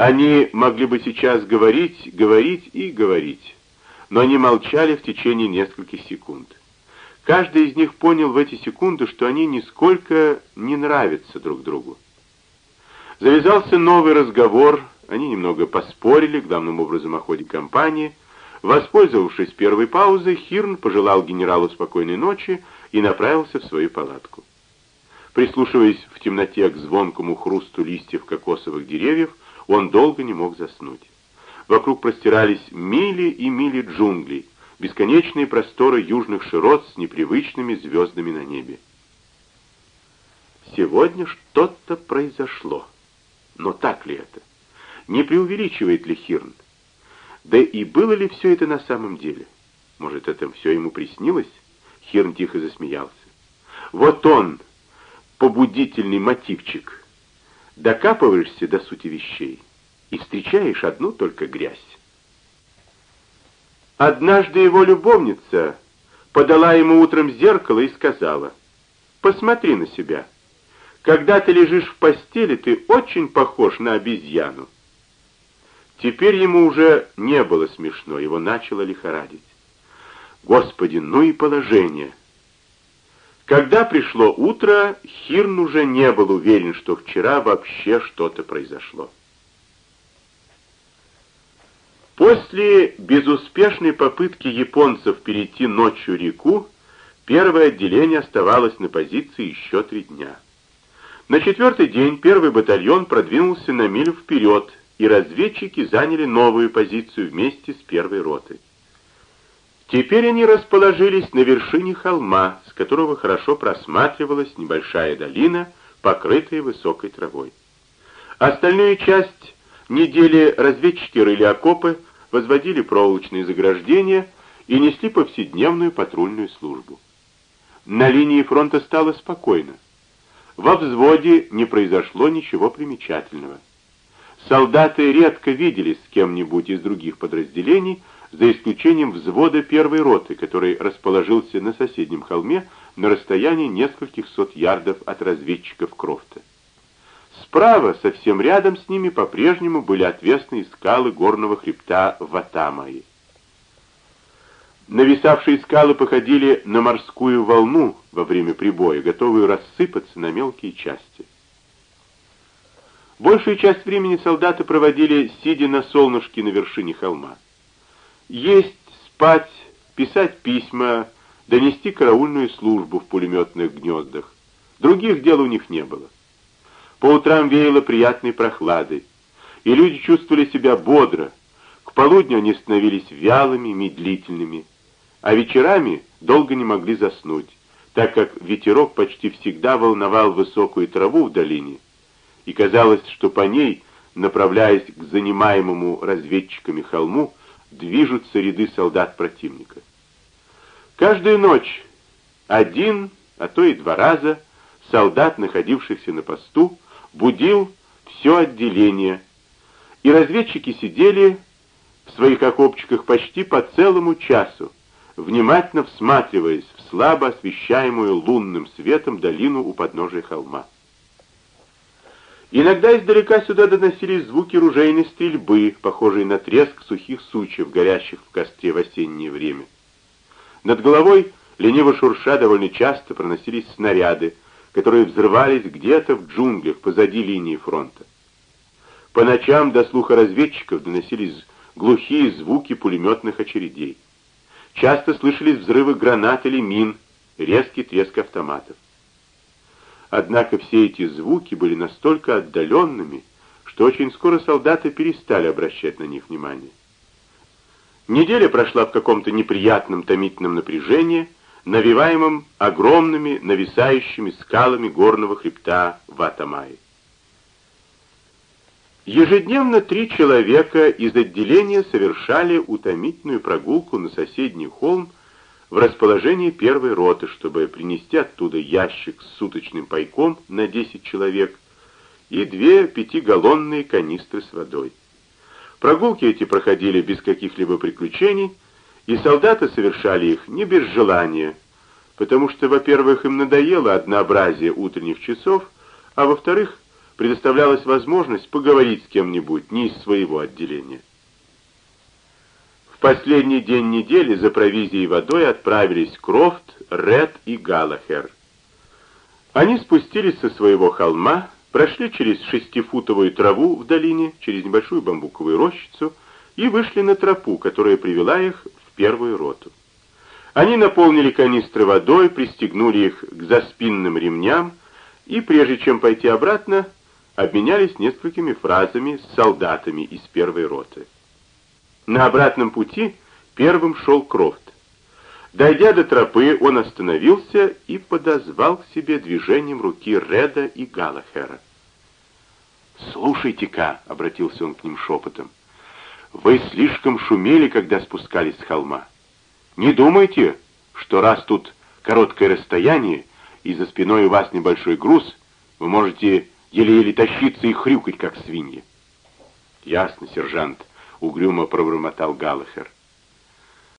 Они могли бы сейчас говорить, говорить и говорить, но они молчали в течение нескольких секунд. Каждый из них понял в эти секунды, что они нисколько не нравятся друг другу. Завязался новый разговор, они немного поспорили, главным образом о ходе кампании. Воспользовавшись первой паузой, Хирн пожелал генералу спокойной ночи и направился в свою палатку. Прислушиваясь в темноте к звонкому хрусту листьев кокосовых деревьев, он долго не мог заснуть. Вокруг простирались мили и мили джунглей, бесконечные просторы южных широт с непривычными звездами на небе. Сегодня что-то произошло. Но так ли это? Не преувеличивает ли Хирн? Да и было ли все это на самом деле? Может, это все ему приснилось? Хирн тихо засмеялся. Вот он, побудительный мотивчик. Докапываешься до сути вещей и встречаешь одну только грязь. Однажды его любовница подала ему утром зеркало и сказала, «Посмотри на себя. Когда ты лежишь в постели, ты очень похож на обезьяну». Теперь ему уже не было смешно, его начало лихорадить. Господи, ну и положение! Когда пришло утро, Хирн уже не был уверен, что вчера вообще что-то произошло. После безуспешной попытки японцев перейти ночью реку, первое отделение оставалось на позиции еще три дня. На четвертый день первый батальон продвинулся на милю вперед, и разведчики заняли новую позицию вместе с первой ротой. Теперь они расположились на вершине холма, с которого хорошо просматривалась небольшая долина, покрытая высокой травой. Остальную часть недели разведчики рыли окопы, возводили проволочные заграждения и несли повседневную патрульную службу. На линии фронта стало спокойно. Во взводе не произошло ничего примечательного. Солдаты редко виделись с кем-нибудь из других подразделений, за исключением взвода первой роты, который расположился на соседнем холме на расстоянии нескольких сот ярдов от разведчиков Крофта. Справа, совсем рядом с ними, по-прежнему были отвесные скалы горного хребта Ватамаи. Нависавшие скалы походили на морскую волну во время прибоя, готовую рассыпаться на мелкие части. Большую часть времени солдаты проводили, сидя на солнышке на вершине холма. Есть, спать, писать письма, донести караульную службу в пулеметных гнездах. Других дел у них не было. По утрам веяло приятной прохладой, и люди чувствовали себя бодро. К полудню они становились вялыми, медлительными, а вечерами долго не могли заснуть, так как ветерок почти всегда волновал высокую траву в долине, и казалось, что по ней, направляясь к занимаемому разведчиками холму, движутся ряды солдат противника. Каждую ночь один, а то и два раза солдат, находившихся на посту, будил все отделение, и разведчики сидели в своих окопчиках почти по целому часу, внимательно всматриваясь в слабо освещаемую лунным светом долину у подножия холма. Иногда издалека сюда доносились звуки ружейной стрельбы, похожие на треск сухих сучьев, горящих в костре в осеннее время. Над головой, лениво шурша, довольно часто проносились снаряды, которые взрывались где-то в джунглях позади линии фронта. По ночам до слуха разведчиков доносились глухие звуки пулеметных очередей. Часто слышались взрывы гранат или мин, резкий треск автоматов. Однако все эти звуки были настолько отдаленными, что очень скоро солдаты перестали обращать на них внимание. Неделя прошла в каком-то неприятном томительном напряжении, навиваемом огромными нависающими скалами горного хребта Ватамай. Ежедневно три человека из отделения совершали утомительную прогулку на соседний холм в расположении первой роты, чтобы принести оттуда ящик с суточным пайком на 10 человек и две пятигаллонные канистры с водой. Прогулки эти проходили без каких-либо приключений, и солдаты совершали их не без желания, потому что, во-первых, им надоело однообразие утренних часов, а во-вторых, предоставлялась возможность поговорить с кем-нибудь не из своего отделения. Последний день недели за провизией и водой отправились Крофт, Ред и Галлахер. Они спустились со своего холма, прошли через шестифутовую траву в долине, через небольшую бамбуковую рощицу и вышли на тропу, которая привела их в первую роту. Они наполнили канистры водой, пристегнули их к заспинным ремням и, прежде чем пойти обратно, обменялись несколькими фразами с солдатами из первой роты. На обратном пути первым шел Крофт. Дойдя до тропы, он остановился и подозвал к себе движением руки Реда и Галахера. «Слушайте-ка», — обратился он к ним шепотом, — «вы слишком шумели, когда спускались с холма. Не думайте, что раз тут короткое расстояние и за спиной у вас небольшой груз, вы можете еле-еле тащиться и хрюкать, как свиньи». «Ясно, сержант», — угрюмо пробормотал Галахер.